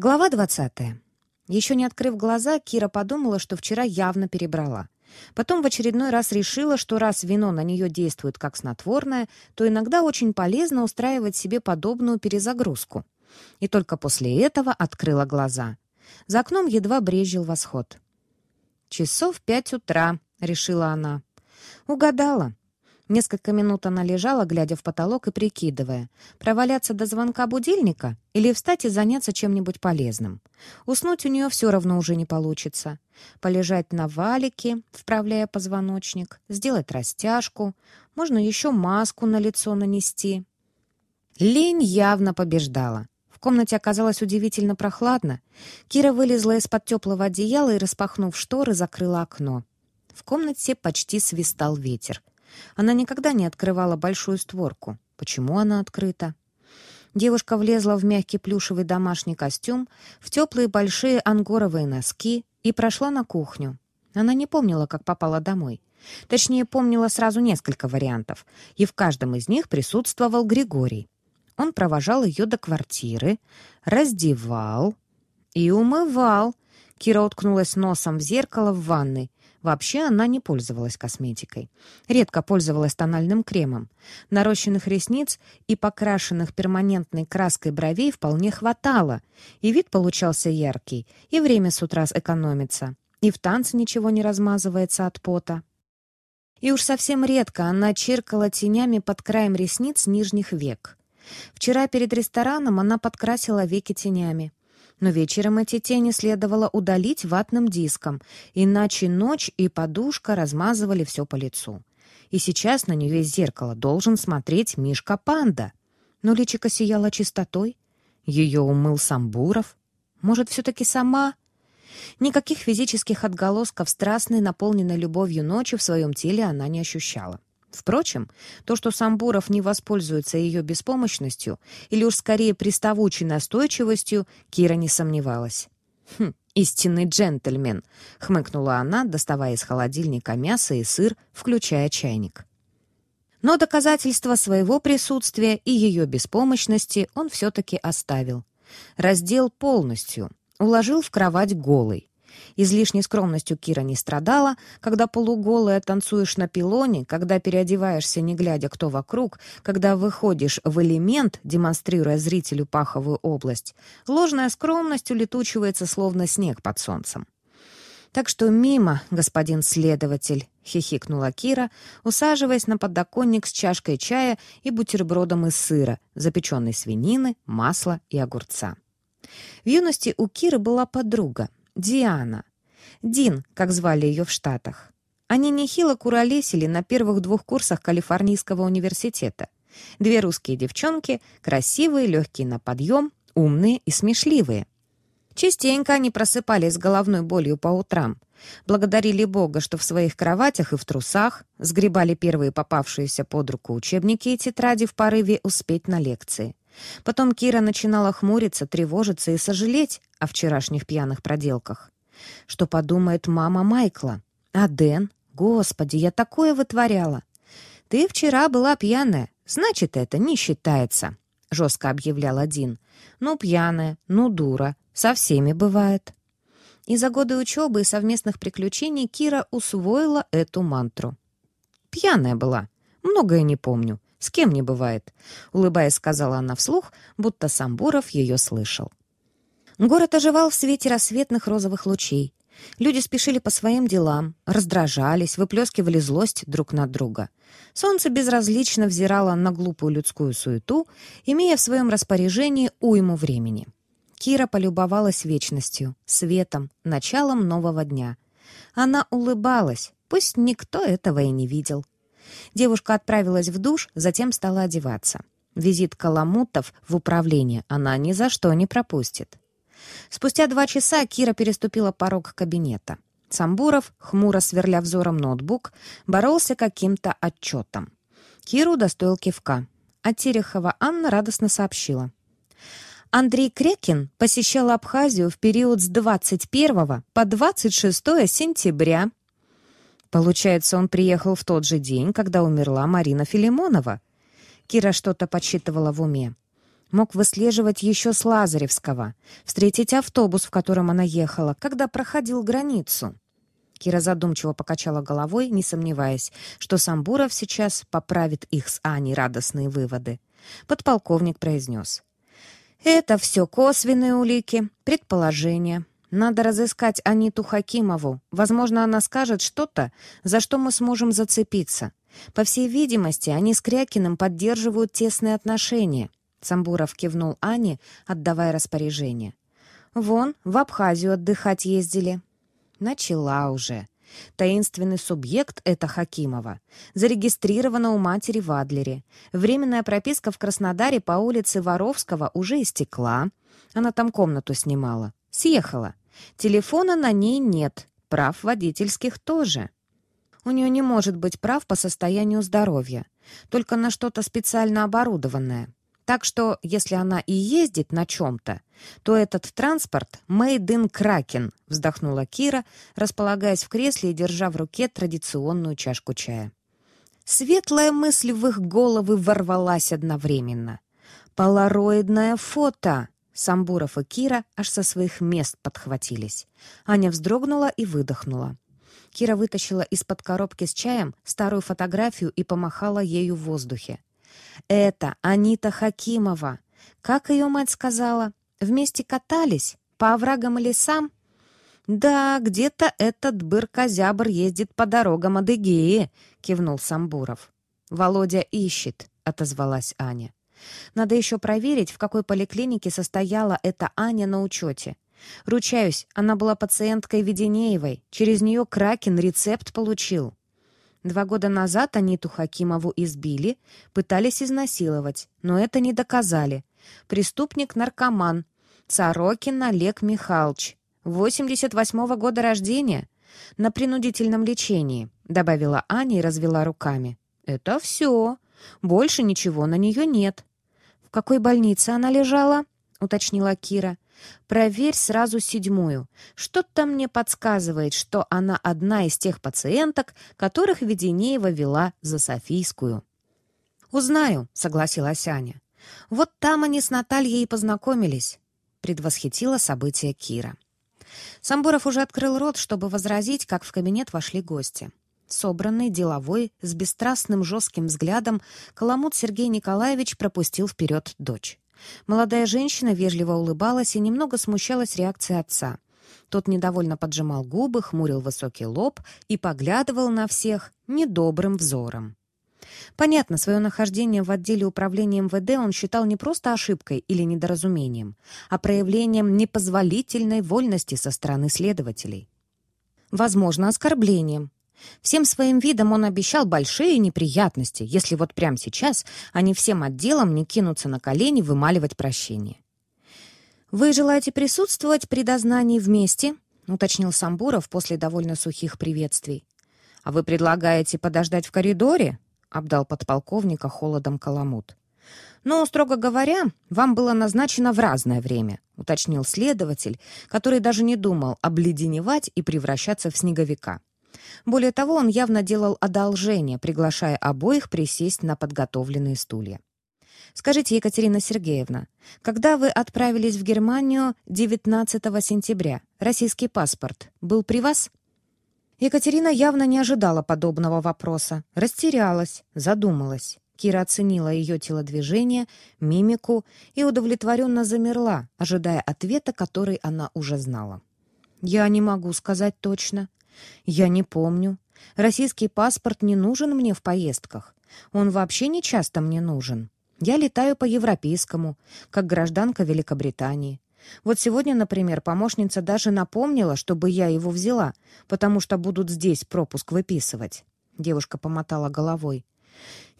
Глава 20. Еще не открыв глаза, Кира подумала, что вчера явно перебрала. Потом в очередной раз решила, что раз вино на нее действует как снотворное, то иногда очень полезно устраивать себе подобную перезагрузку. И только после этого открыла глаза. За окном едва брезжил восход. «Часов пять утра», — решила она. Угадала. Несколько минут она лежала, глядя в потолок и прикидывая, проваляться до звонка будильника или встать и заняться чем-нибудь полезным. Уснуть у нее все равно уже не получится. Полежать на валике, вправляя позвоночник, сделать растяжку, можно еще маску на лицо нанести. Лень явно побеждала. В комнате оказалось удивительно прохладно. Кира вылезла из-под теплого одеяла и, распахнув шторы, закрыла окно. В комнате почти свистал ветер. Она никогда не открывала большую створку. Почему она открыта? Девушка влезла в мягкий плюшевый домашний костюм, в теплые большие ангоровые носки и прошла на кухню. Она не помнила, как попала домой. Точнее, помнила сразу несколько вариантов, и в каждом из них присутствовал Григорий. Он провожал ее до квартиры, раздевал и умывал. Кира уткнулась носом в зеркало в ванной. Вообще она не пользовалась косметикой. Редко пользовалась тональным кремом. Нарощенных ресниц и покрашенных перманентной краской бровей вполне хватало. И вид получался яркий, и время с утра сэкономится. И в танце ничего не размазывается от пота. И уж совсем редко она чиркала тенями под краем ресниц нижних век. Вчера перед рестораном она подкрасила веки тенями но вечером эти тени следовало удалить ватным диском, иначе ночь и подушка размазывали все по лицу. И сейчас на нее из зеркала должен смотреть Мишка-панда. Но личико сияло чистотой. Ее умыл Самбуров. Может, все-таки сама? Никаких физических отголосков страстной, наполненной любовью ночи в своем теле она не ощущала. Впрочем, то, что Самбуров не воспользуется ее беспомощностью или уж скорее приставучей настойчивостью, Кира не сомневалась. «Хм, истинный джентльмен!» — хмыкнула она, доставая из холодильника мясо и сыр, включая чайник. Но доказательства своего присутствия и ее беспомощности он все-таки оставил. Раздел полностью, уложил в кровать голый. Излишней скромностью Кира не страдала, когда полуголая танцуешь на пилоне, когда переодеваешься, не глядя кто вокруг, когда выходишь в элемент, демонстрируя зрителю паховую область. Ложная скромность улетучивается, словно снег под солнцем. «Так что мимо, господин следователь», — хихикнула Кира, усаживаясь на подоконник с чашкой чая и бутербродом из сыра, запеченной свинины, масла и огурца. В юности у Киры была подруга, Диана. Дин, как звали ее в Штатах. Они нехило куролесили на первых двух курсах Калифорнийского университета. Две русские девчонки, красивые, легкие на подъем, умные и смешливые. Частенько они просыпались с головной болью по утрам, благодарили Бога, что в своих кроватях и в трусах, сгребали первые попавшиеся под руку учебники и тетради в порыве успеть на лекции. Потом Кира начинала хмуриться, тревожиться и сожалеть о вчерашних пьяных проделках. Что подумает мама Майкла? А Дэн? Господи, я такое вытворяла! Ты вчера была пьяная, значит, это не считается, — жестко объявлял один. Ну, пьяная, ну, дура. Со всеми бывает. И за годы учебы и совместных приключений Кира усвоила эту мантру. Пьяная была. Многое не помню. С кем не бывает», — улыбаясь, сказала она вслух, будто Самбуров ее слышал. Город оживал в свете рассветных розовых лучей. Люди спешили по своим делам, раздражались, выплескивали злость друг на друга. Солнце безразлично взирало на глупую людскую суету, имея в своем распоряжении уйму времени. Кира полюбовалась вечностью, светом, началом нового дня. Она улыбалась, пусть никто этого и не видел. Девушка отправилась в душ, затем стала одеваться. Визит Каламутов в управление она ни за что не пропустит. Спустя два часа Кира переступила порог кабинета. Самбуров, хмуро сверля взором ноутбук, боролся каким-то отчетом. Киру достоил кивка. А Терехова Анна радостно сообщила. Андрей Крекин посещал Абхазию в период с 21 по 26 сентября Получается, он приехал в тот же день, когда умерла Марина Филимонова. Кира что-то подсчитывала в уме. Мог выслеживать еще с Лазаревского, встретить автобус, в котором она ехала, когда проходил границу. Кира задумчиво покачала головой, не сомневаясь, что Самбуров сейчас поправит их с Аней радостные выводы. Подполковник произнес. «Это все косвенные улики, предположения. Надо разыскать Аниту Хакимову. Возможно, она скажет что-то, за что мы сможем зацепиться. По всей видимости, они с Крякиным поддерживают тесные отношения». Самбуров кивнул Ане, отдавая распоряжение. «Вон, в Абхазию отдыхать ездили». Начала уже. Таинственный субъект — это Хакимова. Зарегистрирована у матери в Адлере. Временная прописка в Краснодаре по улице Воровского уже истекла. Она там комнату снимала. Съехала. Телефона на ней нет. Прав водительских тоже. У нее не может быть прав по состоянию здоровья. Только на что-то специально оборудованное. Так что, если она и ездит на чем-то, то этот транспорт «made in Kraken», вздохнула Кира, располагаясь в кресле и держа в руке традиционную чашку чая. Светлая мысль в их головы ворвалась одновременно. «Полароидное фото!» Самбуров и Кира аж со своих мест подхватились. Аня вздрогнула и выдохнула. Кира вытащила из-под коробки с чаем старую фотографию и помахала ею в воздухе. Это Анита Хакимова. Как ее мать сказала? Вместе катались? По оврагам и лесам? «Да, где-то этот быр-козябр ездит по дорогам Адыгеи», — кивнул Самбуров. «Володя ищет», — отозвалась Аня. «Надо еще проверить, в какой поликлинике состояла эта Аня на учете. Ручаюсь, она была пациенткой Веденеевой. Через нее Кракен рецепт получил». Два года назад Аниту Хакимову избили, пытались изнасиловать, но это не доказали. Преступник-наркоман. Царокин Олег Михайлович. 88-го года рождения. На принудительном лечении, добавила Аня и развела руками. Это все. Больше ничего на нее нет. В какой больнице она лежала? уточнила Кира. Проверь сразу седьмую. Что-то мне подсказывает, что она одна из тех пациенток, которых Веденеева вела за Софийскую. «Узнаю», — согласилась Аня. «Вот там они с Натальей и познакомились», — предвосхитила события Кира. Самбуров уже открыл рот, чтобы возразить, как в кабинет вошли гости. Собранный, деловой, с бесстрастным жестким взглядом, Коломут Сергей Николаевич пропустил вперед дочь. Молодая женщина вежливо улыбалась и немного смущалась реакцией отца. Тот недовольно поджимал губы, хмурил высокий лоб и поглядывал на всех недобрым взором. Понятно, свое нахождение в отделе управления МВД он считал не просто ошибкой или недоразумением, а проявлением непозволительной вольности со стороны следователей. Возможно, оскорблением, Всем своим видом он обещал большие неприятности, если вот прямо сейчас они всем отделом не кинутся на колени вымаливать прощение. «Вы желаете присутствовать при дознании вместе?» — уточнил Самбуров после довольно сухих приветствий. «А вы предлагаете подождать в коридоре?» — обдал подполковника холодом Каламут. «Ну, строго говоря, вам было назначено в разное время», — уточнил следователь, который даже не думал обледеневать и превращаться в снеговика. Более того, он явно делал одолжение, приглашая обоих присесть на подготовленные стулья. «Скажите, Екатерина Сергеевна, когда вы отправились в Германию 19 сентября, российский паспорт был при вас?» Екатерина явно не ожидала подобного вопроса, растерялась, задумалась. Кира оценила ее телодвижение, мимику и удовлетворенно замерла, ожидая ответа, который она уже знала. «Я не могу сказать точно. «Я не помню. Российский паспорт не нужен мне в поездках. Он вообще не часто мне нужен. Я летаю по европейскому, как гражданка Великобритании. Вот сегодня, например, помощница даже напомнила, чтобы я его взяла, потому что будут здесь пропуск выписывать». Девушка помотала головой.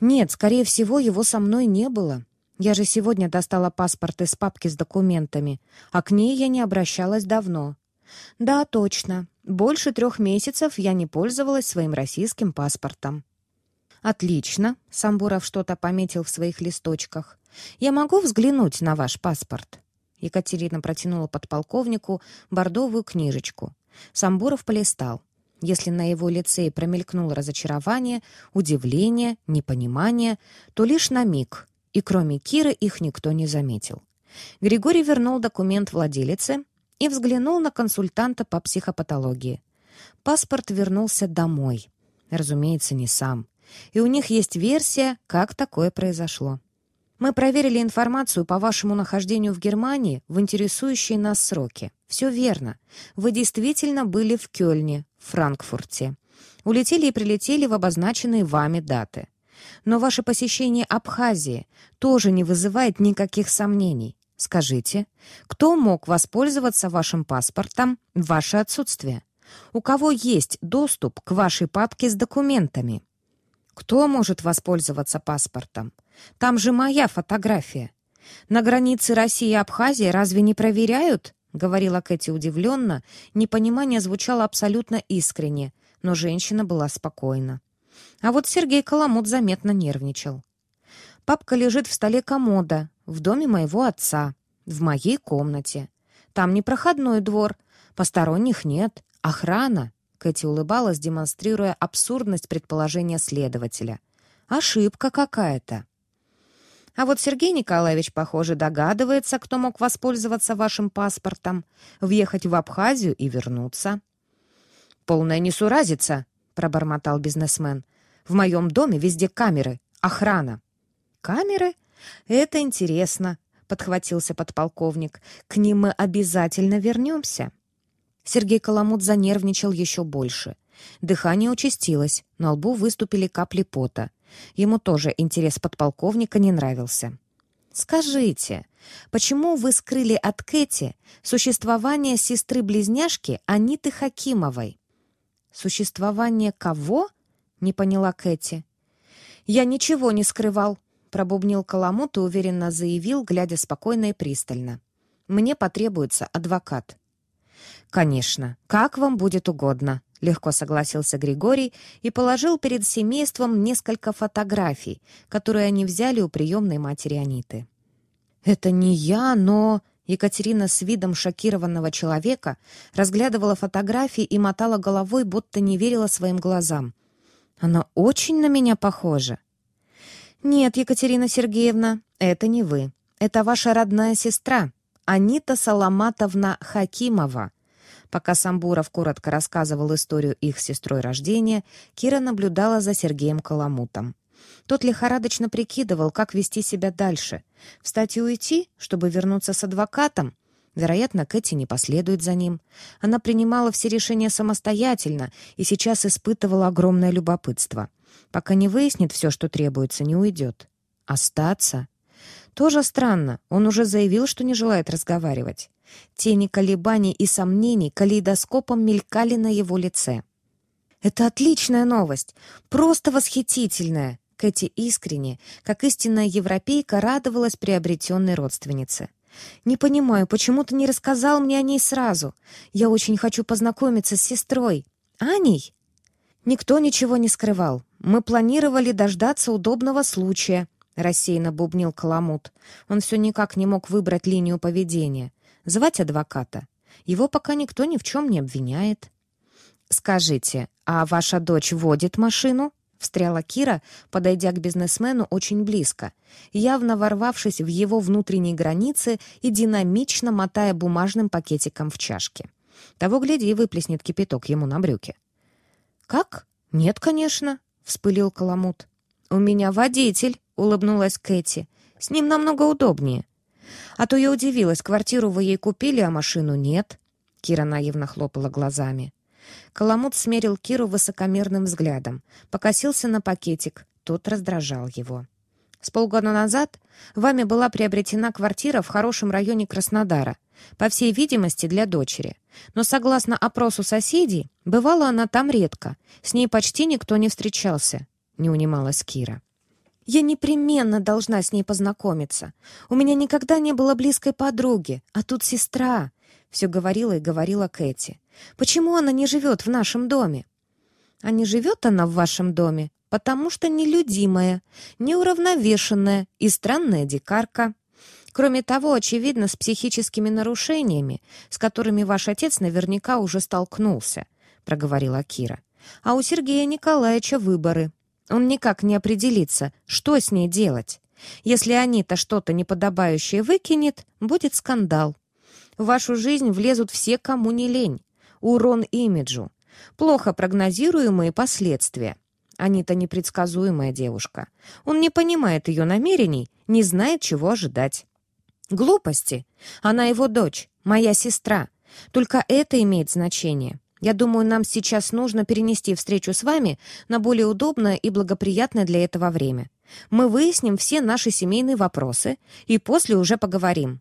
«Нет, скорее всего, его со мной не было. Я же сегодня достала паспорт из папки с документами, а к ней я не обращалась давно. Да, точно. Больше трех месяцев я не пользовалась своим российским паспортом. Отлично, Самбуров что-то пометил в своих листочках. Я могу взглянуть на ваш паспорт? Екатерина протянула подполковнику бордовую книжечку. Самбуров полистал. Если на его лице и промелькнуло разочарование, удивление, непонимание, то лишь на миг, и кроме Киры их никто не заметил. Григорий вернул документ владелице и взглянул на консультанта по психопатологии. Паспорт вернулся домой. Разумеется, не сам. И у них есть версия, как такое произошло. Мы проверили информацию по вашему нахождению в Германии в интересующие нас сроки. Все верно. Вы действительно были в Кёльне, Франкфурте. Улетели и прилетели в обозначенные вами даты. Но ваше посещение Абхазии тоже не вызывает никаких сомнений. Скажите, кто мог воспользоваться вашим паспортом в ваше отсутствие? У кого есть доступ к вашей папке с документами? Кто может воспользоваться паспортом? Там же моя фотография. На границе России и Абхазии разве не проверяют? Говорила Кэти удивленно. Непонимание звучало абсолютно искренне, но женщина была спокойна. А вот Сергей Коломут заметно нервничал. Папка лежит в столе комода, в доме моего отца, в моей комнате. Там не проходной двор, посторонних нет, охрана. Кэти улыбалась, демонстрируя абсурдность предположения следователя. Ошибка какая-то. А вот Сергей Николаевич, похоже, догадывается, кто мог воспользоваться вашим паспортом, въехать в Абхазию и вернуться. «Полная несуразица», — пробормотал бизнесмен. «В моем доме везде камеры, охрана». «Камеры? Это интересно», — подхватился подполковник. «К ним мы обязательно вернемся». Сергей Коломут занервничал еще больше. Дыхание участилось, на лбу выступили капли пота. Ему тоже интерес подполковника не нравился. «Скажите, почему вы скрыли от Кэти существование сестры-близняшки Аниты Хакимовой?» «Существование кого?» — не поняла Кэти. «Я ничего не скрывал», — пробубнил Коломут и уверенно заявил, глядя спокойно и пристально. «Мне потребуется адвокат». «Конечно, как вам будет угодно», — легко согласился Григорий и положил перед семейством несколько фотографий, которые они взяли у приемной матери Аниты. «Это не я, но...» Екатерина с видом шокированного человека разглядывала фотографии и мотала головой, будто не верила своим глазам. «Она очень на меня похожа». «Нет, Екатерина Сергеевна, это не вы. Это ваша родная сестра, Анита Саламатовна Хакимова», Пока Самбуров коротко рассказывал историю их сестрой рождения, Кира наблюдала за Сергеем Коломутом. Тот лихорадочно прикидывал, как вести себя дальше. Встать и уйти, чтобы вернуться с адвокатом? Вероятно, Кэти не последует за ним. Она принимала все решения самостоятельно и сейчас испытывала огромное любопытство. Пока не выяснит все, что требуется, не уйдет. Остаться? Тоже странно. Он уже заявил, что не желает разговаривать. Тени колебаний и сомнений калейдоскопом мелькали на его лице. «Это отличная новость! Просто восхитительная!» Кэти искренне, как истинная европейка, радовалась приобретенной родственнице. «Не понимаю, почему ты не рассказал мне о ней сразу? Я очень хочу познакомиться с сестрой. Аней?» Никто ничего не скрывал. Мы планировали дождаться удобного случая, — рассеянно бубнил Каламут. Он все никак не мог выбрать линию поведения. Звать адвоката. Его пока никто ни в чем не обвиняет. «Скажите, а ваша дочь водит машину?» — встряла Кира, подойдя к бизнесмену очень близко, явно ворвавшись в его внутренние границы и динамично мотая бумажным пакетиком в чашке. Того, гляди, выплеснет кипяток ему на брюки. «Как? Нет, конечно», — вспылил Каламут. «У меня водитель», — улыбнулась Кэти. «С ним намного удобнее». А то я удивилась, квартиру вы ей купили, а машину нет. Кира наивно хлопала глазами. Коломут смерил Киру высокомерным взглядом, покосился на пакетик, тот раздражал его. С полгода назад вами была приобретена квартира в хорошем районе Краснодара, по всей видимости, для дочери. Но, согласно опросу соседей, бывала она там редко, с ней почти никто не встречался, не унималась Кира. Я непременно должна с ней познакомиться. У меня никогда не было близкой подруги, а тут сестра. Все говорила и говорила Кэти. Почему она не живет в нашем доме? А не живет она в вашем доме, потому что нелюдимая, неуравновешенная и странная дикарка. Кроме того, очевидно, с психическими нарушениями, с которыми ваш отец наверняка уже столкнулся, проговорила Кира. А у Сергея Николаевича выборы. Он никак не определится, что с ней делать. Если Анита что-то неподобающее выкинет, будет скандал. В вашу жизнь влезут все, кому не лень. Урон имиджу. Плохо прогнозируемые последствия. Анита непредсказуемая девушка. Он не понимает ее намерений, не знает, чего ожидать. Глупости. Она его дочь, моя сестра. Только это имеет значение. Я думаю, нам сейчас нужно перенести встречу с вами на более удобное и благоприятное для этого время. Мы выясним все наши семейные вопросы и после уже поговорим».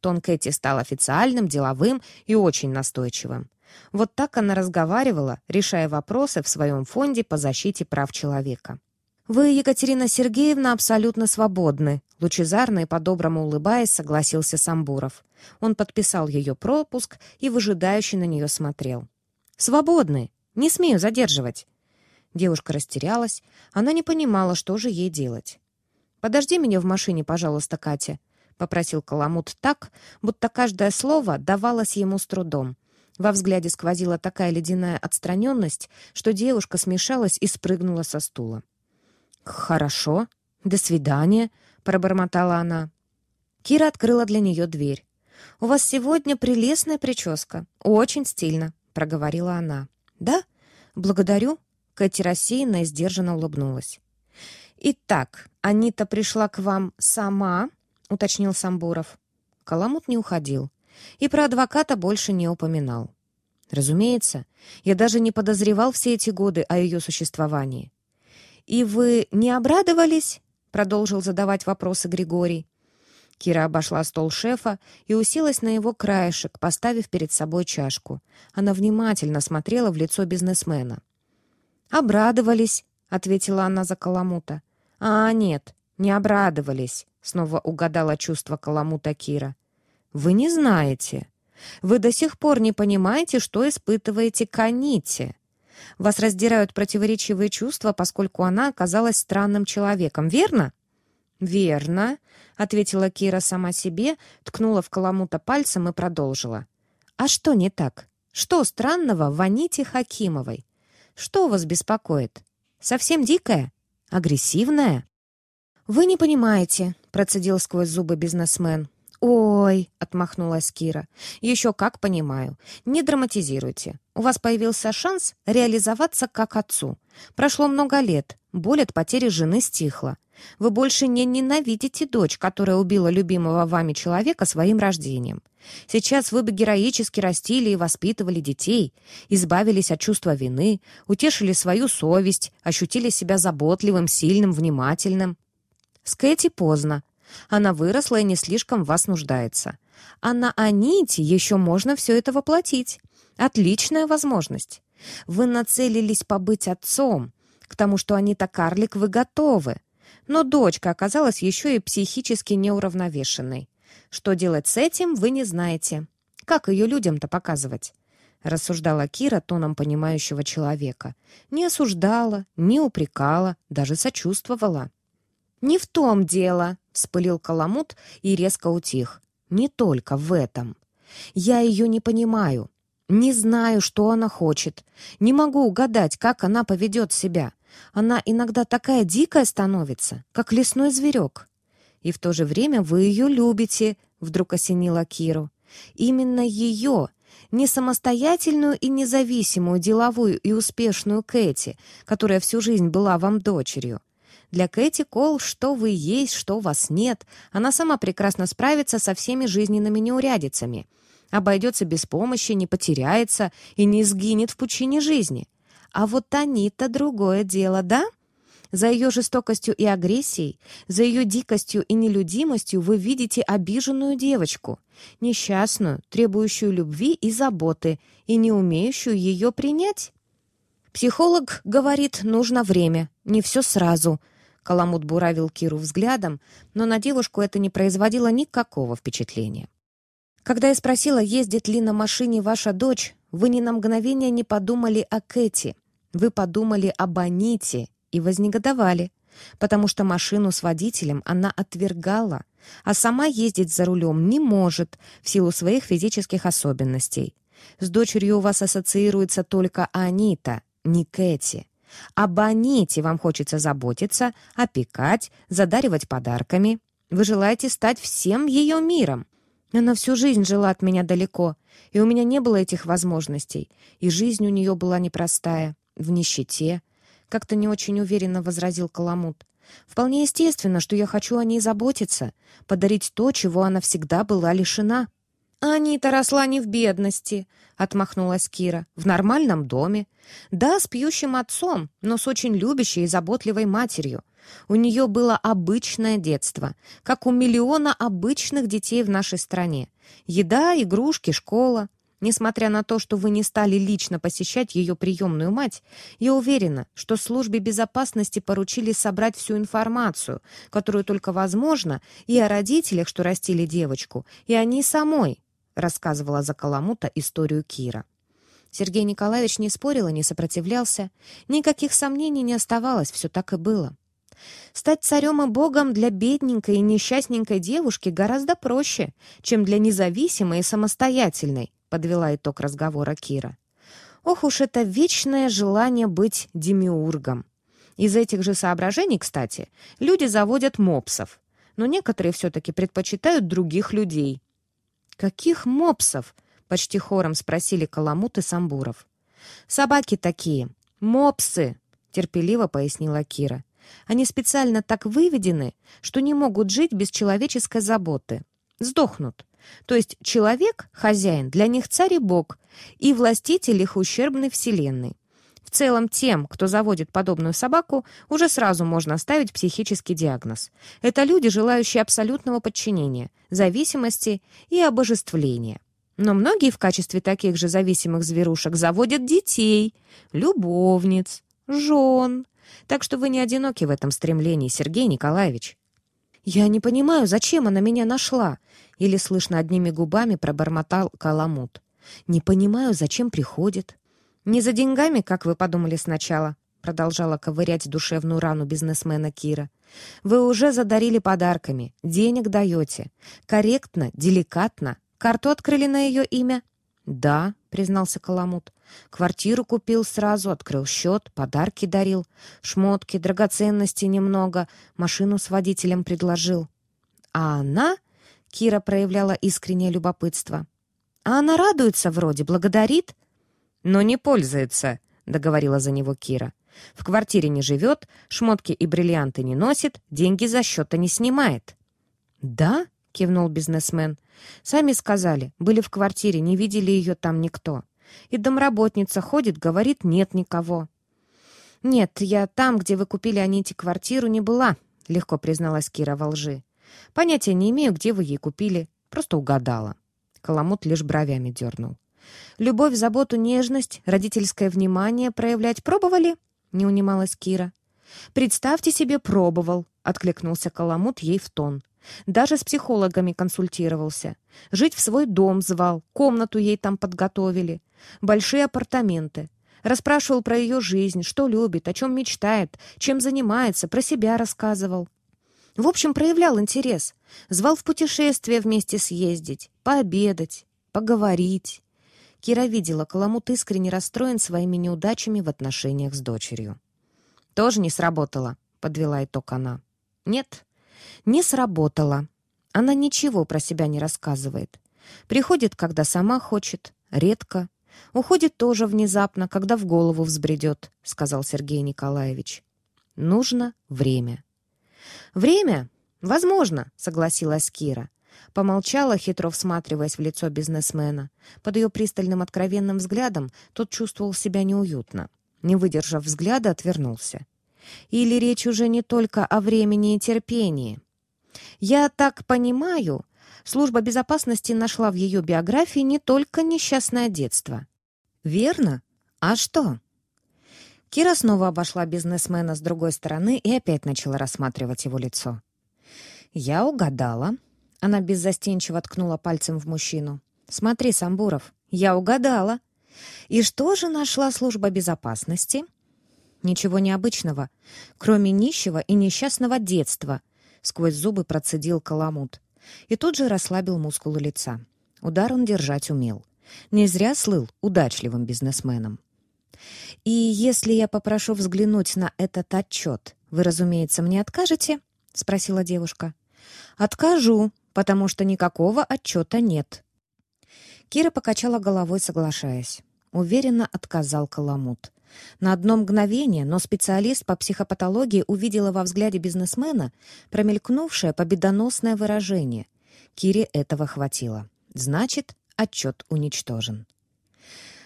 Тон Кэти стал официальным, деловым и очень настойчивым. Вот так она разговаривала, решая вопросы в своем фонде по защите прав человека. «Вы, Екатерина Сергеевна, абсолютно свободны», — лучезарно и по-доброму улыбаясь, согласился Самбуров. Он подписал ее пропуск и выжидающе на нее смотрел. «Свободны! Не смею задерживать!» Девушка растерялась. Она не понимала, что же ей делать. «Подожди меня в машине, пожалуйста, Катя», — попросил Каламут так, будто каждое слово давалось ему с трудом. Во взгляде сквозила такая ледяная отстраненность, что девушка смешалась и спрыгнула со стула. «Хорошо. До свидания», — пробормотала она. Кира открыла для нее дверь. «У вас сегодня прелестная прическа. Очень стильно», — проговорила она. «Да? Благодарю». Кэти рассеянно и сдержанно улыбнулась. «Итак, Анита пришла к вам сама?» — уточнил Самбуров. Каламут не уходил и про адвоката больше не упоминал. Разумеется, я даже не подозревал все эти годы о ее существовании. «И вы не обрадовались?» — продолжил задавать вопросы Григорий. Кира обошла стол шефа и уселась на его краешек, поставив перед собой чашку. Она внимательно смотрела в лицо бизнесмена. «Обрадовались», — ответила она за Каламута. «А, нет, не обрадовались», — снова угадала чувство Каламута Кира. «Вы не знаете. Вы до сих пор не понимаете, что испытываете к Аните. Вас раздирают противоречивые чувства, поскольку она оказалась странным человеком, верно?» «Верно», — ответила Кира сама себе, ткнула в Каламута пальцем и продолжила. «А что не так? Что странного в Аните Хакимовой? Что вас беспокоит? Совсем дикая? Агрессивная?» «Вы не понимаете», — процедил сквозь зубы бизнесмен. «Ой», — отмахнулась Кира, — «еще как понимаю. Не драматизируйте. У вас появился шанс реализоваться как отцу. Прошло много лет, боль от потери жены стихла. Вы больше не ненавидите дочь, которая убила любимого вами человека своим рождением. Сейчас вы бы героически растили и воспитывали детей, избавились от чувства вины, утешили свою совесть, ощутили себя заботливым, сильным, внимательным. С Кэти поздно. Она выросла и не слишком вас нуждается. А на Аните еще можно все это воплотить. Отличная возможность. Вы нацелились побыть отцом. К тому, что Анита карлик, вы готовы. Но дочка оказалась еще и психически неуравновешенной. Что делать с этим, вы не знаете. Как ее людям-то показывать? рассуждала Кира тоном понимающего человека. Не осуждала, не упрекала, даже сочувствовала. «Не в том дело», — вспылил Каламут и резко утих. «Не только в этом. Я ее не понимаю. Не знаю, что она хочет. Не могу угадать, как она поведет себя. Она иногда такая дикая становится, как лесной зверек. И в то же время вы ее любите», — вдруг осенила Киру. «Именно ее, не самостоятельную и независимую деловую и успешную Кэти, которая всю жизнь была вам дочерью, для Кэти Кол что вы есть, что вас нет. Она сама прекрасно справится со всеми жизненными неурядицами. Обойдется без помощи, не потеряется и не сгинет в пучине жизни. А вот Анита другое дело, да? За ее жестокостью и агрессией, за ее дикостью и нелюдимостью вы видите обиженную девочку, несчастную, требующую любви и заботы и не умеющую ее принять. Психолог говорит, нужно время, не все сразу — Каламут буравил Киру взглядом, но на девушку это не производило никакого впечатления. «Когда я спросила, ездит ли на машине ваша дочь, вы ни на мгновение не подумали о Кэти. Вы подумали об Аните и вознегодовали, потому что машину с водителем она отвергала, а сама ездить за рулем не может в силу своих физических особенностей. С дочерью у вас ассоциируется только Анита, не Кэти. Об Аните вам хочется заботиться, опекать, задаривать подарками. Вы желаете стать всем ее миром. Она всю жизнь жила от меня далеко, и у меня не было этих возможностей, и жизнь у нее была непростая, в нищете. Как-то не очень уверенно возразил Каламут. Вполне естественно, что я хочу о ней заботиться, подарить то, чего она всегда была лишена. «Анита росла не в бедности», — отмахнулась Кира. «В нормальном доме. Да, с пьющим отцом, но с очень любящей и заботливой матерью. У нее было обычное детство, как у миллиона обычных детей в нашей стране. Еда, игрушки, школа. Несмотря на то, что вы не стали лично посещать ее приемную мать, я уверена, что службе безопасности поручили собрать всю информацию, которую только возможно, и о родителях, что растили девочку, и о ней самой, рассказывала за Каламута историю Кира. Сергей Николаевич не спорил и не сопротивлялся. Никаких сомнений не оставалось, все так и было. Стать царем и богом для бедненькой и несчастненькой девушки гораздо проще, чем для независимой и самостоятельной, подвела итог разговора Кира. Ох уж это вечное желание быть демиургом. Из этих же соображений, кстати, люди заводят мопсов, но некоторые все-таки предпочитают других людей, «Каких мопсов?» — почти хором спросили Каламут и Самбуров. «Собаки такие. Мопсы!» — терпеливо пояснила Кира. «Они специально так выведены, что не могут жить без человеческой заботы. Сдохнут. То есть человек, хозяин, для них царь и бог, и властитель их ущербной вселенной. В целом, тем, кто заводит подобную собаку, уже сразу можно ставить психический диагноз. Это люди, желающие абсолютного подчинения, зависимости и обожествления. Но многие в качестве таких же зависимых зверушек заводят детей, любовниц, жен. Так что вы не одиноки в этом стремлении, Сергей Николаевич. «Я не понимаю, зачем она меня нашла?» Или слышно одними губами пробормотал Каламут. «Не понимаю, зачем приходит. «Не за деньгами, как вы подумали сначала», продолжала ковырять душевную рану бизнесмена Кира. «Вы уже задарили подарками, денег даете. Корректно, деликатно. Карту открыли на ее имя?» «Да», — признался Каламут. «Квартиру купил сразу, открыл счет, подарки дарил, шмотки, драгоценности немного, машину с водителем предложил». «А она?» — Кира проявляла искреннее любопытство. «А она радуется вроде, благодарит?» «Но не пользуется», — договорила за него Кира. «В квартире не живет, шмотки и бриллианты не носит, деньги за счета не снимает». «Да?» — кивнул бизнесмен. «Сами сказали, были в квартире, не видели ее там никто. И домработница ходит, говорит, нет никого». «Нет, я там, где вы купили Аните квартиру, не была», — легко призналась Кира во лжи. «Понятия не имею, где вы ей купили, просто угадала». Коломут лишь бровями дернул. Любовь, заботу, нежность, родительское внимание проявлять пробовали?» — не унималась Кира. «Представьте себе, пробовал», — откликнулся Каламут ей в тон. «Даже с психологами консультировался. Жить в свой дом звал, комнату ей там подготовили. Большие апартаменты. Расспрашивал про ее жизнь, что любит, о чем мечтает, чем занимается, про себя рассказывал. В общем, проявлял интерес. Звал в путешествие вместе съездить, пообедать, поговорить. Кира видела, Каламут искренне расстроен своими неудачами в отношениях с дочерью. «Тоже не сработало», — подвела итог она. «Нет, не сработало. Она ничего про себя не рассказывает. Приходит, когда сама хочет, редко. Уходит тоже внезапно, когда в голову взбредет», — сказал Сергей Николаевич. «Нужно время». «Время? Возможно», — согласилась Кира. Помолчала, хитро всматриваясь в лицо бизнесмена. Под ее пристальным откровенным взглядом тот чувствовал себя неуютно. Не выдержав взгляда, отвернулся. Или речь уже не только о времени и терпении. «Я так понимаю, служба безопасности нашла в ее биографии не только несчастное детство». «Верно? А что?» Кира снова обошла бизнесмена с другой стороны и опять начала рассматривать его лицо. «Я угадала», она беззастенчиво ткнула пальцем в мужчину. «Смотри, Самбуров, я угадала. И что же нашла служба безопасности?» «Ничего необычного, кроме нищего и несчастного детства», — сквозь зубы процедил Каламут. И тут же расслабил мускулы лица. Удар он держать умел. Не зря слыл удачливым бизнесменом. «И если я попрошу взглянуть на этот отчет, вы, разумеется, мне откажете?» — спросила девушка. «Откажу, потому что никакого отчета нет». Кира покачала головой, соглашаясь. Уверенно отказал Каламут. На одно мгновение, но специалист по психопатологии увидела во взгляде бизнесмена промелькнувшее победоносное выражение. Кире этого хватило. Значит, отчет уничтожен.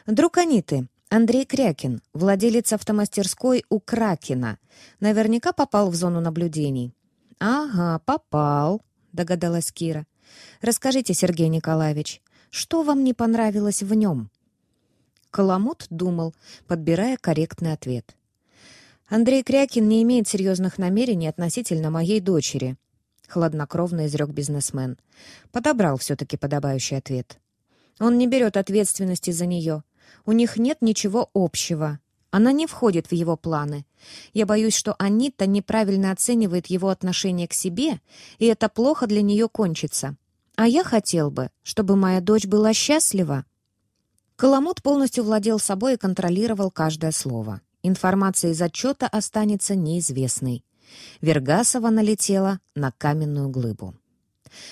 Друг Аниты, Андрей Крякин, владелец автомастерской у Кракена, наверняка попал в зону наблюдений. «Ага, попал», — догадалась Кира. «Расскажите, Сергей Николаевич, что вам не понравилось в нем?» Коломут думал, подбирая корректный ответ. «Андрей Крякин не имеет серьезных намерений относительно моей дочери», — хладнокровно изрек бизнесмен. Подобрал все-таки подобающий ответ. «Он не берет ответственности за нее. У них нет ничего общего. Она не входит в его планы. Я боюсь, что Анита неправильно оценивает его отношение к себе, и это плохо для нее кончится. А я хотел бы, чтобы моя дочь была счастлива». Коломот полностью владел собой и контролировал каждое слово. Информация из отчета останется неизвестной. Вергасова налетела на каменную глыбу.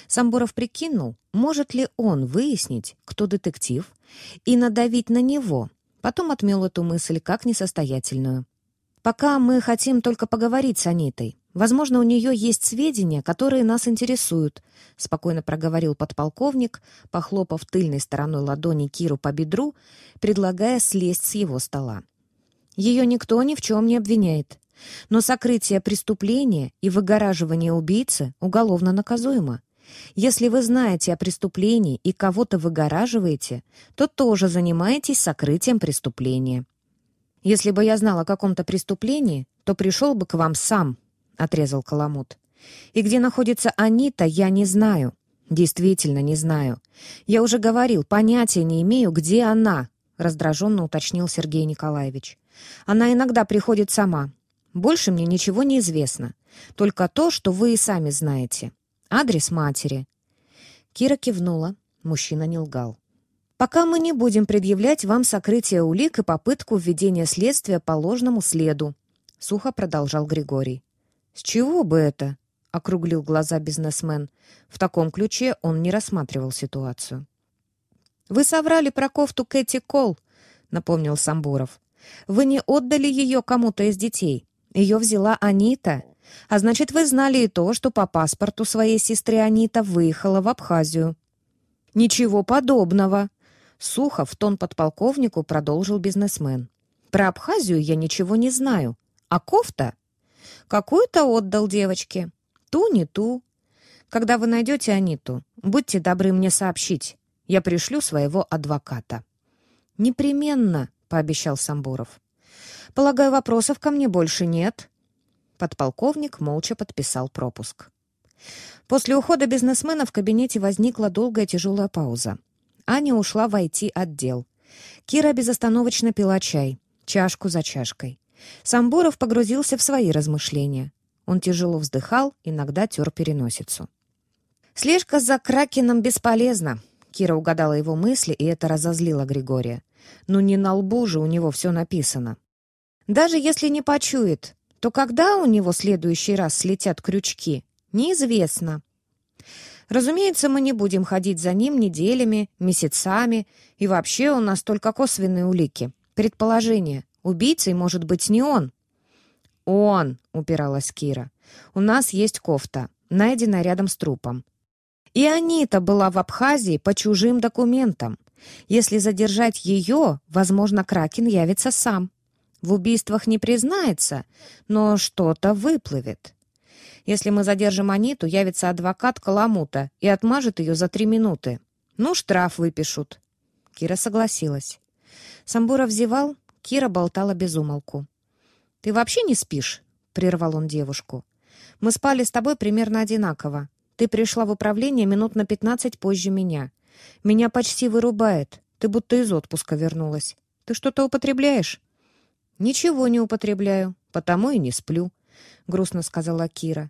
Самбуров прикинул, может ли он выяснить, кто детектив, и надавить на него. Потом отмел эту мысль как несостоятельную. «Пока мы хотим только поговорить с Анитой. Возможно, у нее есть сведения, которые нас интересуют», — спокойно проговорил подполковник, похлопав тыльной стороной ладони Киру по бедру, предлагая слезть с его стола. «Ее никто ни в чем не обвиняет. Но сокрытие преступления и выгораживание убийцы уголовно наказуемо. Если вы знаете о преступлении и кого-то выгораживаете, то тоже занимаетесь сокрытием преступления. Если бы я знал о каком-то преступлении, то пришел бы к вам сам», отрезал Коломут. «И где находится Анита, я не знаю. Действительно не знаю. Я уже говорил, понятия не имею, где она», раздраженно уточнил Сергей Николаевич. «Она иногда приходит сама. Больше мне ничего не известно. Только то, что вы и сами знаете. Адрес матери». Кира кивнула. Мужчина не лгал. «Пока мы не будем предъявлять вам сокрытие улик и попытку введения следствия по ложному следу», — сухо продолжал Григорий. «С чего бы это?» — округлил глаза бизнесмен. В таком ключе он не рассматривал ситуацию. «Вы соврали про кофту Кэти Кол», — напомнил Самбуров. «Вы не отдали ее кому-то из детей. Ее взяла Анита. А значит, вы знали и то, что по паспорту своей сестры Анита выехала в Абхазию». «Ничего подобного», — сухо в тон подполковнику продолжил бизнесмен. «Про Абхазию я ничего не знаю. А кофта Какую-то отдал девочке. Ту, не ту. Когда вы найдете Аниту, будьте добры мне сообщить. Я пришлю своего адвоката». «Непременно», — пообещал Самбуров. «Полагаю, вопросов ко мне больше нет?» Подполковник молча подписал пропуск. После ухода бизнесмена в кабинете возникла долгая тяжелая пауза. Аня ушла в IT-отдел. Кира безостановочно пила чай, чашку за чашкой. Самбуров погрузился в свои размышления. Он тяжело вздыхал, иногда тер переносицу. «Слежка за Кракеном бесполезна», — Кира угадала его мысли, и это разозлило Григория. «Ну не на лбу же у него все написано. Даже если не почует, то когда у него следующий раз слетят крючки, неизвестно. Разумеется, мы не будем ходить за ним неделями, месяцами, и вообще у нас только косвенные улики, предположения. Убийцей может быть не он». «Он!» — упиралась Кира. «У нас есть кофта, найденная рядом с трупом. И Анита была в Абхазии по чужим документам. Если задержать ее, возможно, Кракен явится сам. В убийствах не признается, но что-то выплывет. Если мы задержим Аниту, явится адвокат Каламута и отмажет ее за три минуты. Ну, штраф выпишут». Кира согласилась. Самбуров зевал, Кира болтала без умолку. «Ты вообще не спишь?» — прервал он девушку. «Мы спали с тобой примерно одинаково. Ты пришла в управление минут на пятнадцать позже меня. Меня почти вырубает. Ты будто из отпуска вернулась. Ты что-то употребляешь?» «Ничего не употребляю, потому и не сплю», — грустно сказала Кира.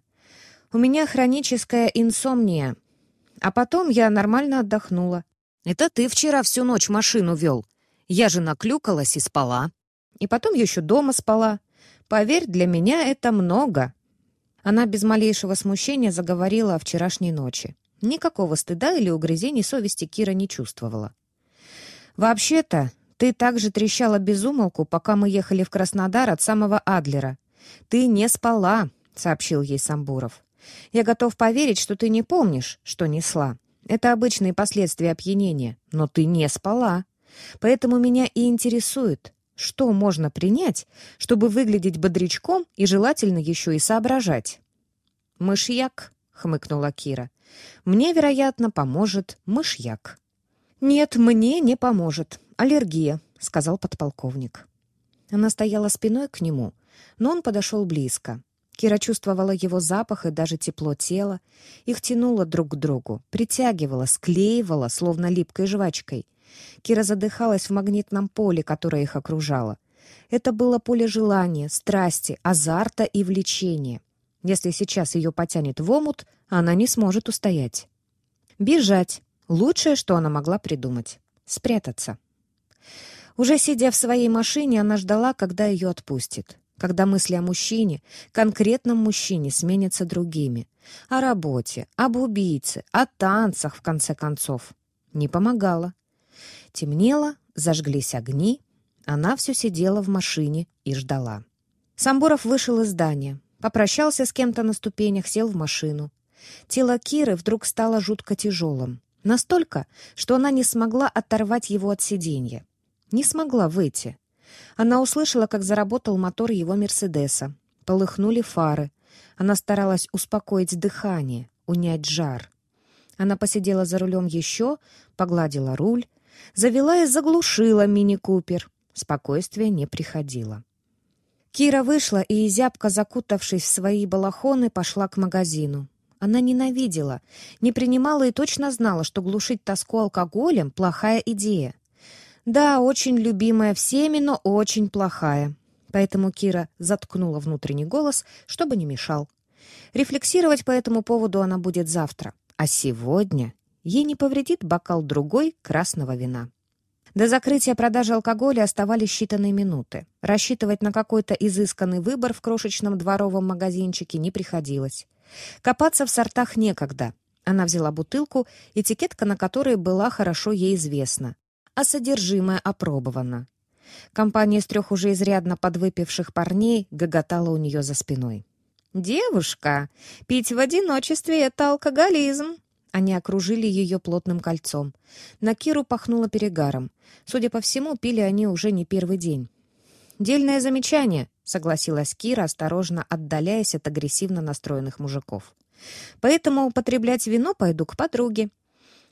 «У меня хроническая инсомния. А потом я нормально отдохнула. Это ты вчера всю ночь машину вел. Я же наклюкалась и спала. И потом еще дома спала. Поверь, для меня это много». Она без малейшего смущения заговорила о вчерашней ночи. Никакого стыда или угрызений совести Кира не чувствовала. «Вообще-то, ты также трещала без умолку, пока мы ехали в Краснодар от самого Адлера. Ты не спала», — сообщил ей Самбуров. «Я готов поверить, что ты не помнишь, что несла. Это обычные последствия опьянения, но ты не спала. Поэтому меня и интересует, что можно принять, чтобы выглядеть бодрячком и желательно еще и соображать. «Мышьяк», — хмыкнула Кира. «Мне, вероятно, поможет мышьяк». «Нет, мне не поможет. Аллергия», — сказал подполковник. Она стояла спиной к нему, но он подошел близко. Кира чувствовала его запах и даже тепло тела. Их тянуло друг к другу, притягивало, склеивало, словно липкой жвачкой. Кира задыхалась в магнитном поле, которое их окружало. Это было поле желания, страсти, азарта и влечения. Если сейчас ее потянет в омут, она не сможет устоять. Бежать. Лучшее, что она могла придумать. Спрятаться. Уже сидя в своей машине, она ждала, когда ее отпустит когда мысли о мужчине, конкретном мужчине, сменятся другими. О работе, об убийце, о танцах, в конце концов. Не помогало. Темнело, зажглись огни. Она все сидела в машине и ждала. Самбуров вышел из здания, попрощался с кем-то на ступенях, сел в машину. Тело Киры вдруг стало жутко тяжелым. Настолько, что она не смогла оторвать его от сиденья. Не смогла выйти. Она услышала, как заработал мотор его «Мерседеса». Полыхнули фары. Она старалась успокоить дыхание, унять жар. Она посидела за рулем еще, погладила руль, завела и заглушила мини-купер. Спокойствие не приходило. Кира вышла и, зябко закутавшись в свои балахоны, пошла к магазину. Она ненавидела, не принимала и точно знала, что глушить тоску алкоголем — плохая идея. Да, очень любимая всеми, но очень плохая. Поэтому Кира заткнула внутренний голос, чтобы не мешал. Рефлексировать по этому поводу она будет завтра. А сегодня ей не повредит бокал другой красного вина. До закрытия продажи алкоголя оставались считанные минуты. Рассчитывать на какой-то изысканный выбор в крошечном дворовом магазинчике не приходилось. Копаться в сортах некогда. Она взяла бутылку, этикетка на которой была хорошо ей известна а содержимое опробовано. Компания из трех уже изрядно подвыпивших парней гоготала у нее за спиной. «Девушка, пить в одиночестве — это алкоголизм!» Они окружили ее плотным кольцом. На Киру пахнуло перегаром. Судя по всему, пили они уже не первый день. «Дельное замечание», — согласилась Кира, осторожно отдаляясь от агрессивно настроенных мужиков. «Поэтому употреблять вино пойду к подруге.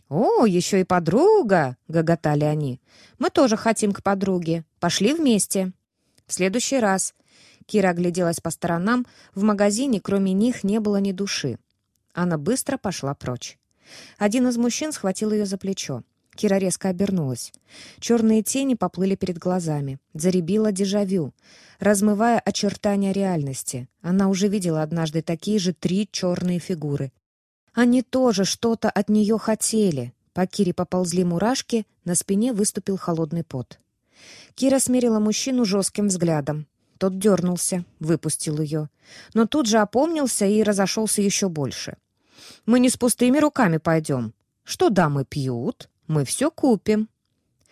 «О, еще и подруга!» — гоготали они. «Мы тоже хотим к подруге. Пошли вместе». «В следующий раз». Кира огляделась по сторонам. В магазине, кроме них, не было ни души. Она быстро пошла прочь. Один из мужчин схватил ее за плечо. Кира резко обернулась. Черные тени поплыли перед глазами. Заребила дежавю, размывая очертания реальности. Она уже видела однажды такие же три черные фигуры. Они тоже что-то от нее хотели. По Кире поползли мурашки, на спине выступил холодный пот. Кира смерила мужчину жестким взглядом. Тот дернулся, выпустил ее. Но тут же опомнился и разошелся еще больше. «Мы не с пустыми руками пойдем. Что дамы пьют, мы все купим».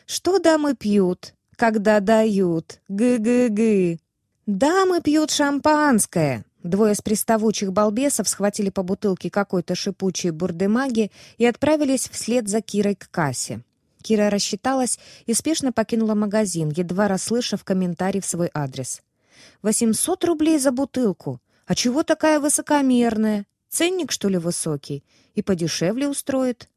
«Что дамы пьют, когда дают? Гы-гы-гы!» «Дамы пьют шампанское!» Двое из приставучих балбесов схватили по бутылке какой-то шипучей бурдемаги и отправились вслед за Кирой к кассе. Кира рассчиталась и спешно покинула магазин, едва расслышав комментарий в свой адрес. «Восемьсот рублей за бутылку! А чего такая высокомерная? Ценник, что ли, высокий? И подешевле устроит?»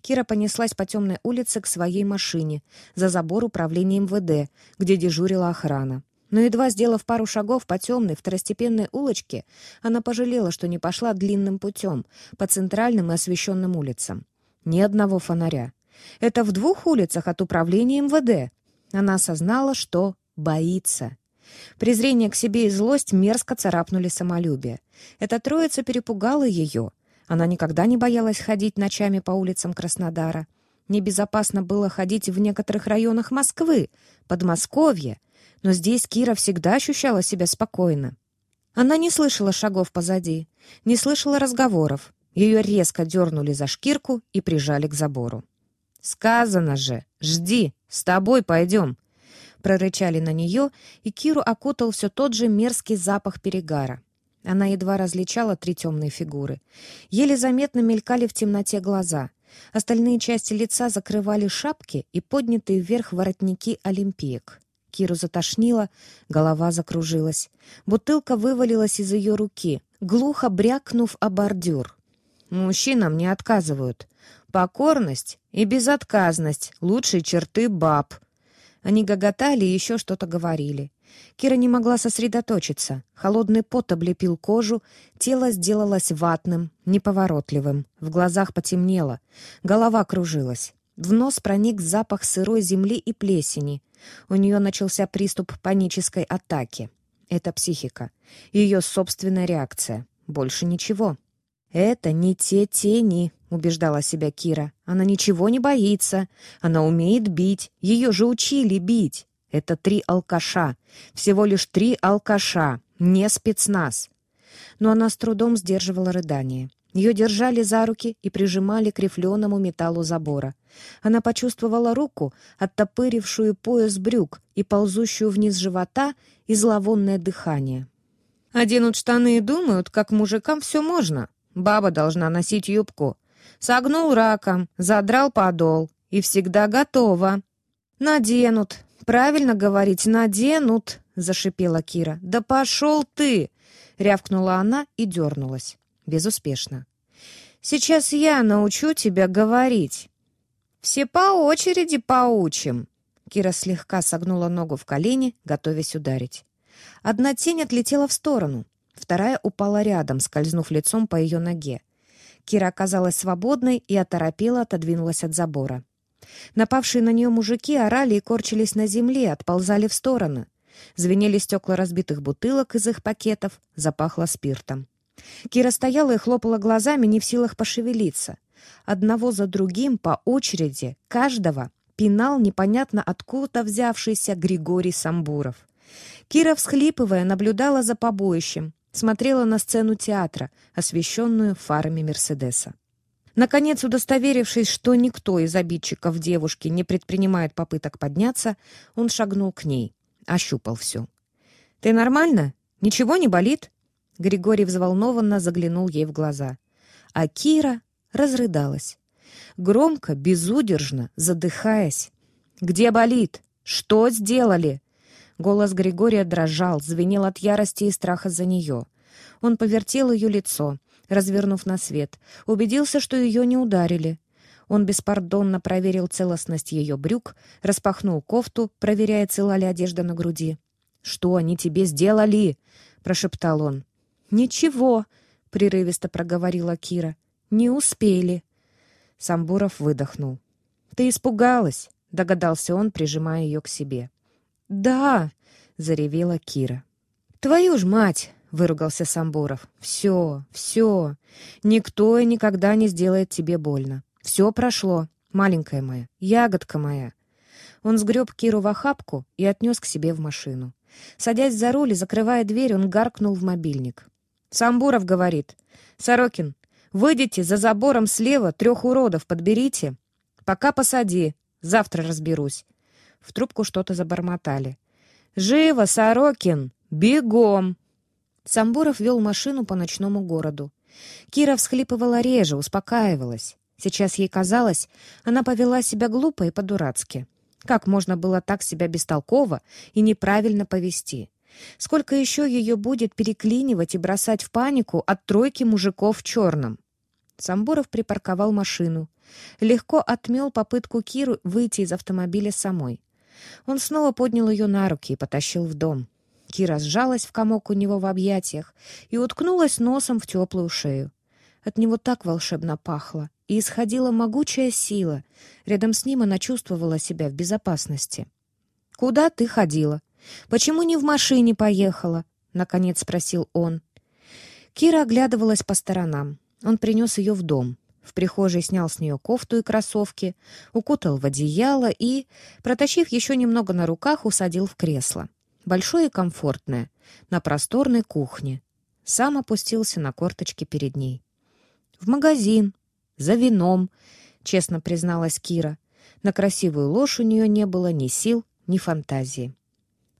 Кира понеслась по темной улице к своей машине, за забор управления МВД, где дежурила охрана. Но едва сделав пару шагов по темной второстепенной улочке, она пожалела, что не пошла длинным путем, по центральным и освещенным улицам. Ни одного фонаря. Это в двух улицах от управления МВД. Она осознала, что боится. Презрение к себе и злость мерзко царапнули самолюбие. Эта троица перепугала ее. Она никогда не боялась ходить ночами по улицам Краснодара. Небезопасно было ходить в некоторых районах Москвы, Подмосковья, но здесь Кира всегда ощущала себя спокойно. Она не слышала шагов позади, не слышала разговоров. Ее резко дернули за шкирку и прижали к забору. «Сказано же! Жди! С тобой пойдем!» Прорычали на нее, и Киру окутал все тот же мерзкий запах перегара. Она едва различала три темные фигуры. Еле заметно мелькали в темноте глаза. Остальные части лица закрывали шапки и поднятые вверх воротники олимпиек. Киру затошнило, голова закружилась. Бутылка вывалилась из ее руки, глухо брякнув о бордюр. «Мужчинам не отказывают. Покорность и безотказность — лучшие черты баб». Они гоготали и еще что-то говорили. Кира не могла сосредоточиться. Холодный пот облепил кожу, тело сделалось ватным, неповоротливым. В глазах потемнело, голова кружилась. В нос проник запах сырой земли и плесени. У нее начался приступ панической атаки. Это психика. Ее собственная реакция. Больше ничего. «Это не те тени», — убеждала себя Кира. «Она ничего не боится. Она умеет бить. Ее же учили бить. Это три алкаша. Всего лишь три алкаша. Не спецназ. Но она с трудом сдерживала рыдание. Ее держали за руки и прижимали к рифленому металлу забора. Она почувствовала руку, оттопырившую пояс брюк и ползущую вниз живота и зловонное дыхание. «Оденут штаны и думают, как мужикам все можно. Баба должна носить юбку. Согнул раком, задрал подол. И всегда готова. Наденут, «Правильно говорить, наденут!» — зашипела Кира. «Да пошел ты!» — рявкнула она и дернулась. Безуспешно. «Сейчас я научу тебя говорить». «Все по очереди поучим!» Кира слегка согнула ногу в колени, готовясь ударить. Одна тень отлетела в сторону, вторая упала рядом, скользнув лицом по ее ноге. Кира оказалась свободной и оторопела отодвинулась от забора. Напавшие на нее мужики орали и корчились на земле, отползали в стороны. Звенели стекла разбитых бутылок из их пакетов, запахло спиртом. Кира стояла и хлопала глазами, не в силах пошевелиться. Одного за другим, по очереди, каждого пинал непонятно откуда взявшийся Григорий Самбуров. Кира, всхлипывая, наблюдала за побоищем, смотрела на сцену театра, освещенную фарами Мерседеса. Наконец, удостоверившись, что никто из обидчиков девушки не предпринимает попыток подняться, он шагнул к ней, ощупал все. «Ты нормально? Ничего не болит?» Григорий взволнованно заглянул ей в глаза. А Кира разрыдалась. Громко, безудержно, задыхаясь. «Где болит? Что сделали?» Голос Григория дрожал, звенел от ярости и страха за нее. Он повертел ее лицо, развернув на свет, убедился, что ее не ударили. Он беспардонно проверил целостность ее брюк, распахнул кофту, проверяя, цела ли одежда на груди. «Что они тебе сделали?» — прошептал он. «Ничего», — прерывисто проговорила Кира. «Не успели». Самбуров выдохнул. «Ты испугалась?» — догадался он, прижимая ее к себе. «Да!» — заревела Кира. «Твою ж мать!» выругался Самбуров. «Все, все. Никто и никогда не сделает тебе больно. Все прошло, маленькая моя, ягодка моя». Он сгреб Киру в охапку и отнес к себе в машину. Садясь за руль и закрывая дверь, он гаркнул в мобильник. «Самбуров говорит. Сорокин, выйдите за забором слева, трех уродов подберите. Пока посади, завтра разберусь». В трубку что-то забормотали. «Живо, Сорокин! Бегом!» Самбуров вел машину по ночному городу. Кира всхлипывала реже, успокаивалась. Сейчас ей казалось, она повела себя глупо и по-дурацки. Как можно было так себя бестолково и неправильно повести? Сколько еще ее будет переклинивать и бросать в панику от тройки мужиков в черном? Самбуров припарковал машину. Легко отмел попытку Киру выйти из автомобиля самой. Он снова поднял ее на руки и потащил в дом. Кира сжалась в комок у него в объятиях и уткнулась носом в теплую шею. От него так волшебно пахло, и исходила могучая сила. Рядом с ним она чувствовала себя в безопасности. «Куда ты ходила? Почему не в машине поехала?» — наконец спросил он. Кира оглядывалась по сторонам. Он принес ее в дом. В прихожей снял с нее кофту и кроссовки, укутал в одеяло и, протащив еще немного на руках, усадил в кресло. Большое и комфортное, на просторной кухне. Сам опустился на корточки перед ней. «В магазин, за вином», — честно призналась Кира. На красивую ложь у нее не было ни сил, ни фантазии.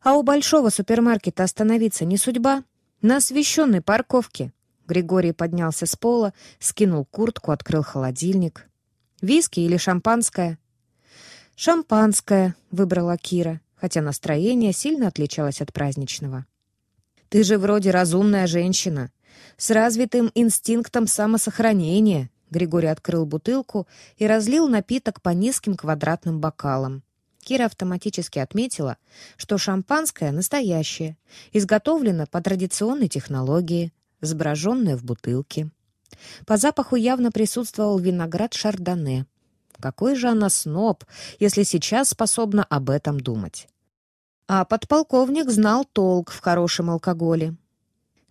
«А у большого супермаркета остановиться не судьба? На освещенной парковке», Григорий поднялся с пола, скинул куртку, открыл холодильник. «Виски или шампанское?» «Шампанское», — выбрала Кира, хотя настроение сильно отличалось от праздничного. «Ты же вроде разумная женщина, с развитым инстинктом самосохранения», Григорий открыл бутылку и разлил напиток по низким квадратным бокалам. Кира автоматически отметила, что шампанское настоящее, изготовлено по традиционной технологии, сброженное в бутылке. По запаху явно присутствовал виноград шардоне. Какой же она сноб, если сейчас способна об этом думать? А подполковник знал толк в хорошем алкоголе.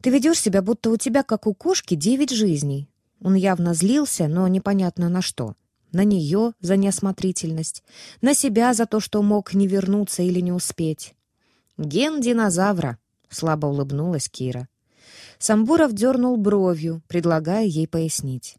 «Ты ведешь себя, будто у тебя, как у кошки, девять жизней». Он явно злился, но непонятно на что. На нее за неосмотрительность, на себя за то, что мог не вернуться или не успеть. «Ген динозавра», — слабо улыбнулась Кира. Самбуров дернул бровью, предлагая ей пояснить.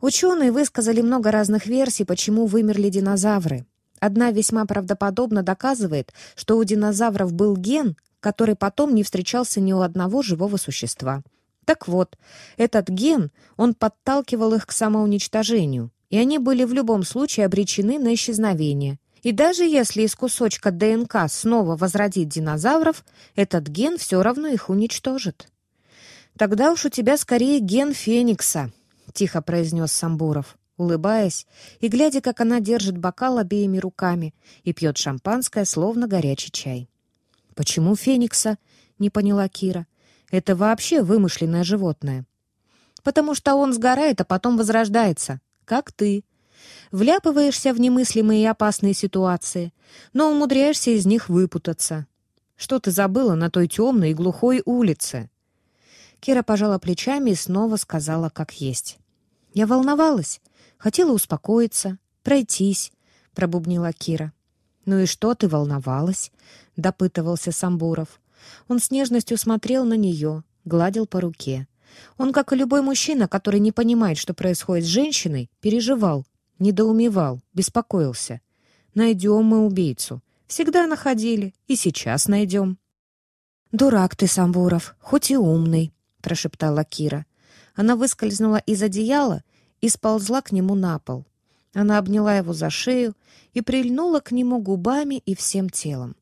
Ученые высказали много разных версий, почему вымерли динозавры. Одна весьма правдоподобно доказывает, что у динозавров был ген, который потом не встречался ни у одного живого существа. Так вот, этот ген, он подталкивал их к самоуничтожению, и они были в любом случае обречены на исчезновение. И даже если из кусочка ДНК снова возродить динозавров, этот ген все равно их уничтожит. «Тогда уж у тебя скорее ген Феникса», — тихо произнес Самбуров, улыбаясь и глядя, как она держит бокал обеими руками и пьет шампанское, словно горячий чай. «Почему Феникса?» — не поняла Кира. «Это вообще вымышленное животное». «Потому что он сгорает, а потом возрождается, как ты», вляпываешься в немыслимые и опасные ситуации, но умудряешься из них выпутаться. Что ты забыла на той темной и глухой улице? Кира пожала плечами и снова сказала, как есть. «Я волновалась. Хотела успокоиться, пройтись», — пробубнила Кира. «Ну и что ты волновалась?» — допытывался Самбуров. Он с нежностью смотрел на нее, гладил по руке. Он, как и любой мужчина, который не понимает, что происходит с женщиной, переживал, недоумевал, беспокоился. «Найдем мы убийцу. Всегда находили, и сейчас найдем». «Дурак ты, Самбуров, хоть и умный», — прошептала Кира. Она выскользнула из одеяла и сползла к нему на пол. Она обняла его за шею и прильнула к нему губами и всем телом.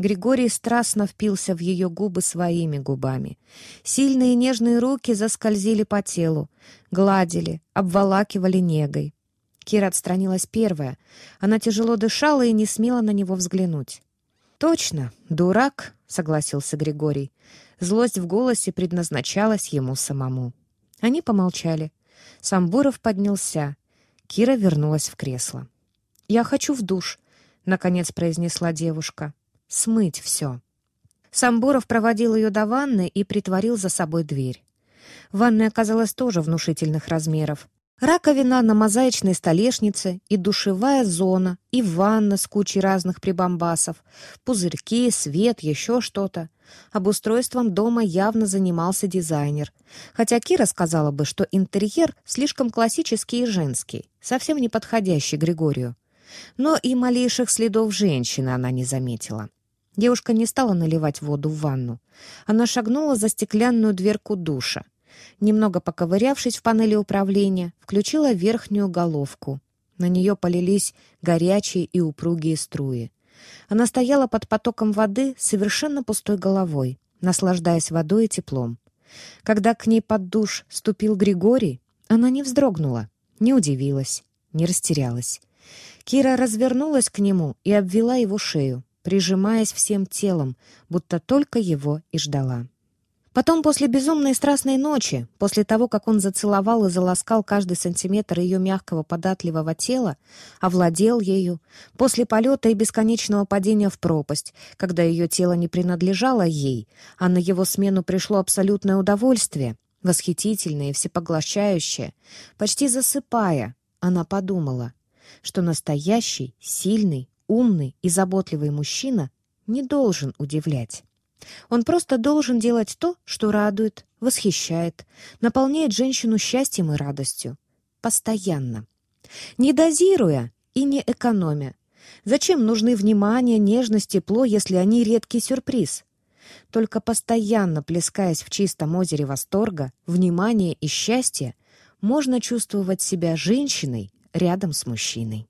Григорий страстно впился в ее губы своими губами. Сильные нежные руки заскользили по телу, гладили, обволакивали негой. Кира отстранилась первая. Она тяжело дышала и не смела на него взглянуть. «Точно, дурак», — согласился Григорий. Злость в голосе предназначалась ему самому. Они помолчали. Самбуров поднялся. Кира вернулась в кресло. «Я хочу в душ», — наконец произнесла девушка. «Смыть все». Самбуров проводил ее до ванны и притворил за собой дверь. Ванная оказалась тоже внушительных размеров. Раковина на мозаичной столешнице и душевая зона, и ванна с кучей разных прибамбасов, пузырьки, свет, еще что-то. Обустройством дома явно занимался дизайнер. Хотя Кира сказала бы, что интерьер слишком классический и женский, совсем не подходящий Григорию. Но и малейших следов женщины она не заметила. Девушка не стала наливать воду в ванну. Она шагнула за стеклянную дверку душа. Немного поковырявшись в панели управления, включила верхнюю головку. На нее полились горячие и упругие струи. Она стояла под потоком воды совершенно пустой головой, наслаждаясь водой и теплом. Когда к ней под душ ступил Григорий, она не вздрогнула, не удивилась, не растерялась. Кира развернулась к нему и обвела его шею, прижимаясь всем телом, будто только его и ждала. Потом, после безумной страстной ночи, после того, как он зацеловал и заласкал каждый сантиметр ее мягкого податливого тела, овладел ею, после полета и бесконечного падения в пропасть, когда ее тело не принадлежало ей, а на его смену пришло абсолютное удовольствие, восхитительное и всепоглощающее. Почти засыпая, она подумала, что настоящий, сильный, умный и заботливый мужчина не должен удивлять. Он просто должен делать то, что радует, восхищает, наполняет женщину счастьем и радостью. Постоянно. Не дозируя и не экономя. Зачем нужны внимание, нежность, тепло, если они редкий сюрприз? Только постоянно плескаясь в чистом озере восторга, внимания и счастья, можно чувствовать себя женщиной рядом с мужчиной.